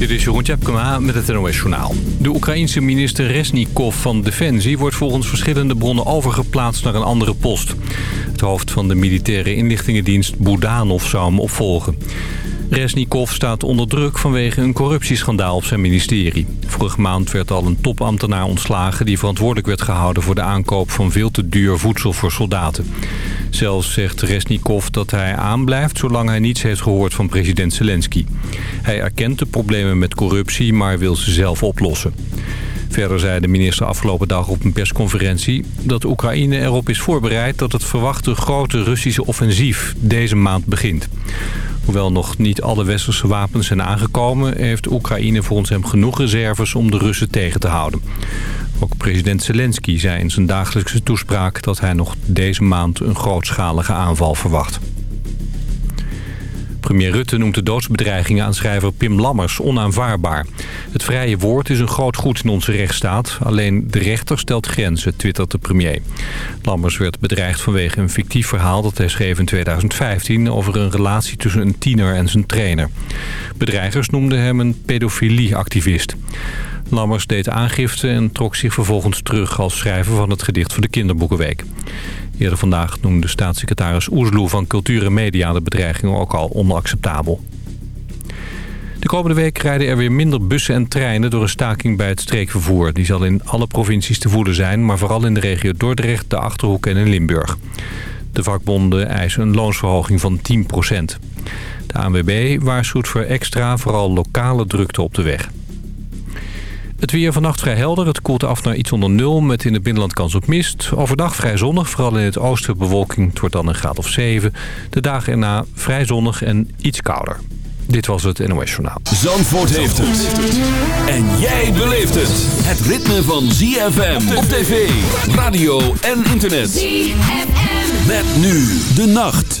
Dit is Jeroen Tjepkema met het NOS Journaal. De Oekraïense minister Resnikov van Defensie wordt volgens verschillende bronnen overgeplaatst naar een andere post. Het hoofd van de militaire inlichtingendienst Budanov zou hem opvolgen. Resnikov staat onder druk vanwege een corruptieschandaal op zijn ministerie. Vorige maand werd al een topambtenaar ontslagen... die verantwoordelijk werd gehouden voor de aankoop van veel te duur voedsel voor soldaten. Zelfs zegt Resnikov dat hij aanblijft zolang hij niets heeft gehoord van president Zelensky. Hij erkent de problemen met corruptie, maar wil ze zelf oplossen. Verder zei de minister afgelopen dag op een persconferentie... dat Oekraïne erop is voorbereid dat het verwachte grote Russische offensief deze maand begint. Hoewel nog niet alle westerse wapens zijn aangekomen... heeft Oekraïne volgens hem genoeg reserves om de Russen tegen te houden. Ook president Zelensky zei in zijn dagelijkse toespraak... dat hij nog deze maand een grootschalige aanval verwacht. Premier Rutte noemt de doodsbedreigingen aan schrijver Pim Lammers onaanvaardbaar. Het vrije woord is een groot goed in onze rechtsstaat. Alleen de rechter stelt grenzen, twittert de premier. Lammers werd bedreigd vanwege een fictief verhaal dat hij schreef in 2015... over een relatie tussen een tiener en zijn trainer. Bedreigers noemden hem een pedofilieactivist. Lammers deed aangifte en trok zich vervolgens terug als schrijver van het gedicht van de Kinderboekenweek. Eerder vandaag noemde staatssecretaris Oesloe van Cultuur en Media de bedreigingen ook al onacceptabel. De komende week rijden er weer minder bussen en treinen door een staking bij het streekvervoer. Die zal in alle provincies te voeden zijn, maar vooral in de regio Dordrecht, de Achterhoek en in Limburg. De vakbonden eisen een loonsverhoging van 10% De ANWB waarschuwt voor extra, vooral lokale drukte op de weg. Het weer vannacht vrij helder. Het koelt af naar iets onder nul met in het binnenland kans op mist. Overdag vrij zonnig, vooral in het oosten bewolking. Het wordt dan een graad of 7. De dagen erna vrij zonnig en iets kouder. Dit was het NOS Journaal. Zandvoort heeft het. En jij beleeft het. Het ritme van ZFM op tv, radio en internet. ZFM. Met nu de nacht.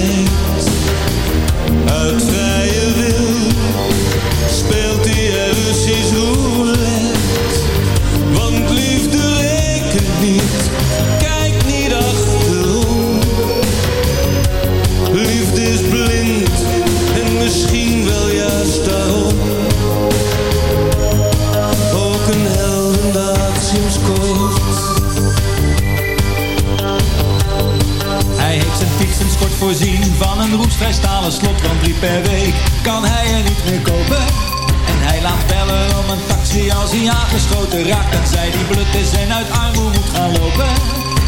voorzien van een roestvrij stalen slot, want drie per week kan hij er niet meer kopen. En hij laat bellen om een taxi als hij aangeschoten raakt en zij die blut is en uit armoede moet gaan lopen.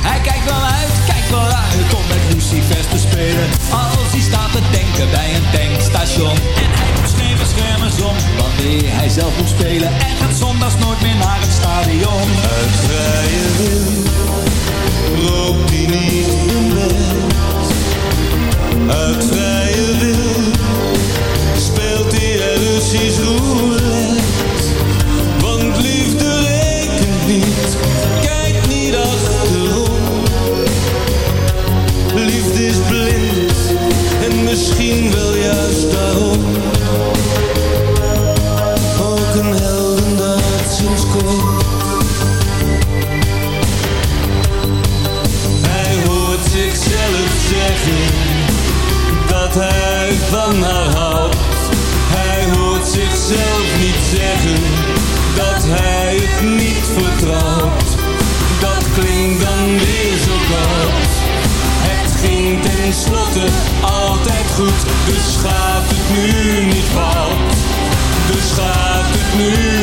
Hij kijkt wel uit, kijkt wel uit om met Lucifers te spelen, als hij staat te denken bij een tankstation. En hij doet geen beschermers om, wanneer hij zelf moet spelen en gaat zondags nooit meer naar het stadion. Uit vrije wil hij niet uit vrije wil speelt hij er Russisch roulette. Want liefde rekent niet, kijk niet achterom. Liefde is blind en misschien wel juist gaat het nu niet fout. Dus gaat het nu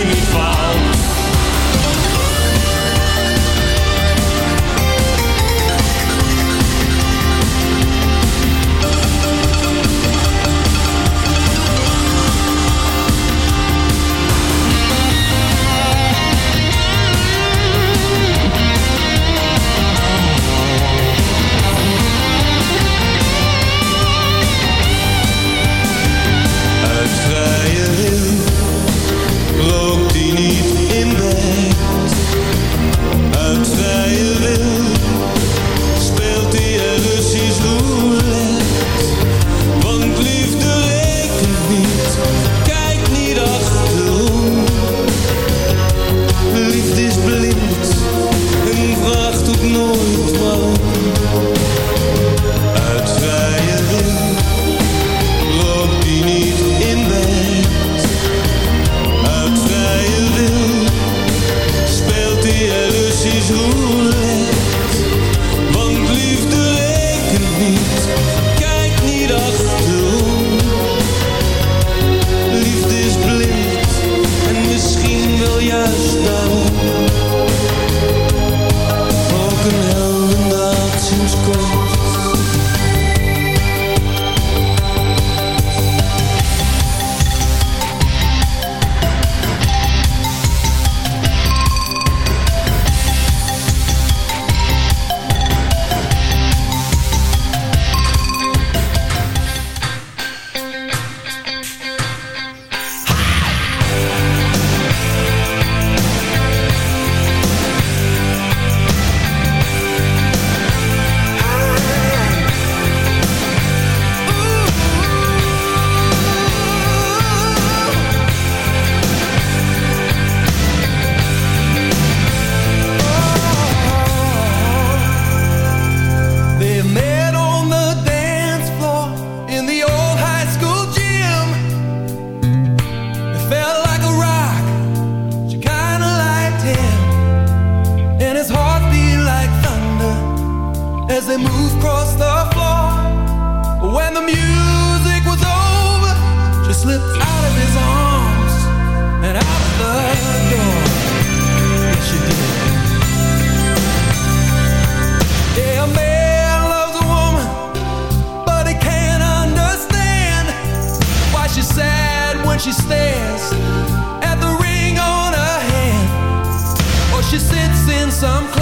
some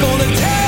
gonna take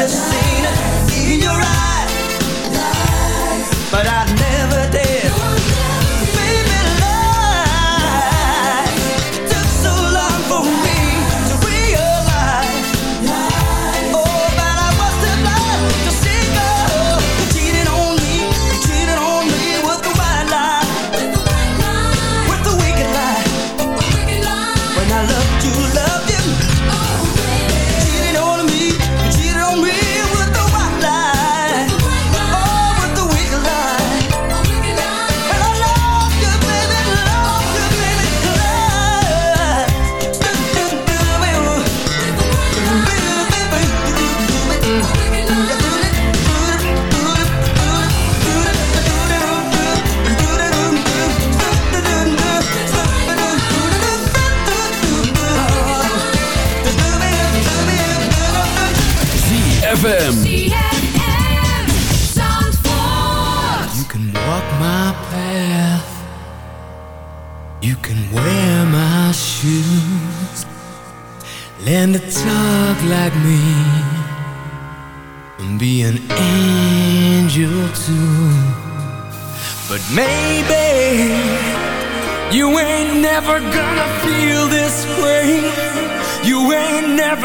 just seen it in your eyes, but I.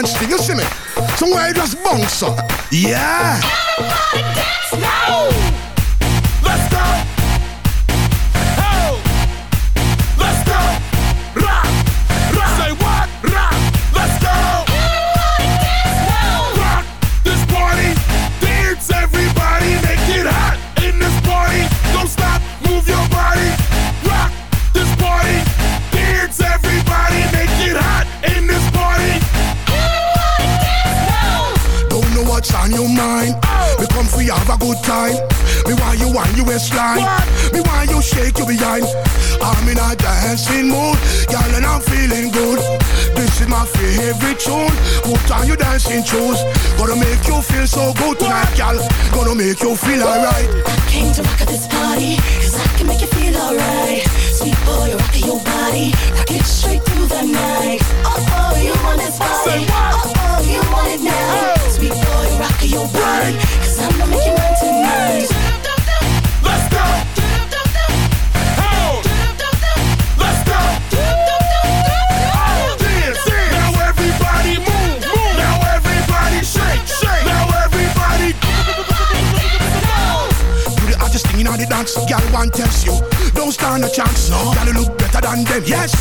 punch thing, you see me? So I just bounce up? Yeah! you mind? Me come for you have a good time. Me want you want you waistline. Me want you shake your behind. I'm in a dancing mood, girl, and I'm feeling good. This is my favorite tune. Put on your dancing shoes. Gonna make you feel so good tonight, girl. Gonna make you feel alright. I came to rock at this party, cause I can make you feel alright. Sweet boy, rock your body. Rock it straight through the night. Oh, boy, you want this body your word, cause I'ma make you mine tonight. Let's go. Let's go. Dance. Now everybody move, move. Now everybody shake, shake. Now everybody. do the the dance. Girl, one tells you don't stand a chance. No. Gotta look better than them. Yes.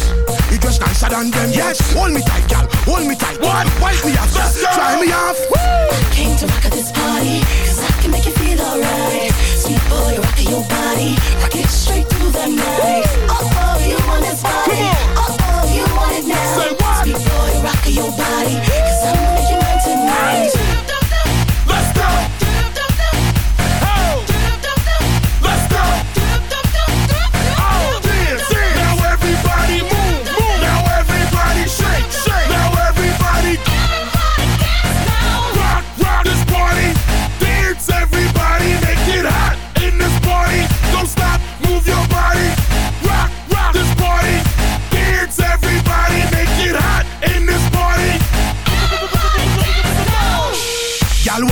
You dress nicer than them. Yes. Hold me tight, gal. Hold me tight. What? Wipe me off. Yes. Try me off. Woo. I came to rock at this party. Cause I can make you feel alright. Sweet boy, rock your body. Rock it straight through the night. Woo. Oh, oh, you want this body. Come on. Oh, oh, you want it now. Say what? Sweet boy, rock your body. Cause I'm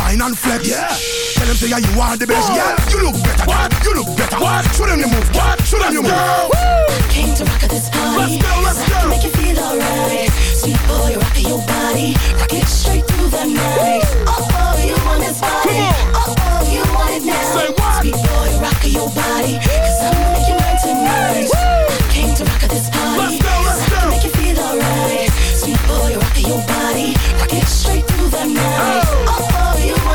shine and flex. Yeah. Tell them say yeah, you are the best. Whoa. Yeah, you look better. What? You look better. What? Show them the move. What? Show them the move. Woo. I Came to rock at this party. Let's go, let's go. Make you feel alright. Sweet boy, rock your body. Rock it straight through the night. Woo. Oh, oh, you want this body. Oh, oh, you want it now. Say what? Sweet boy, rock your body. Cause I'm gonna make you mine tonight. Woo. I Came to rock at this party. Let's go, let's go. Make you feel alright. Sweet boy, rock your body. Rock it straight through the night. Uh.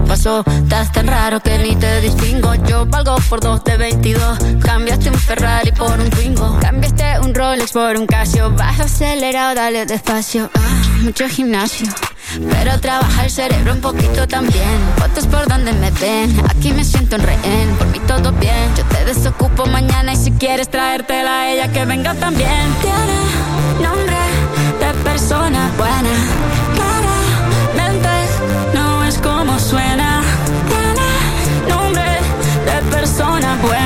pasó. Estás tan raro que ni te distingo. Yo valgo por dos de 22. Cambiaste un Ferrari por un Twingo. Cambiaste un Rolex por un Casio. Vas acelerado, dale despacio. Ah, mucho gimnasio. Pero trabaja el cerebro un poquito también Fotos por donde me ven Aquí me siento en rehén Por mí todo bien Yo te desocupo mañana Y si quieres traértela a ella Que venga también Tiene nombre de persona buena persona buena.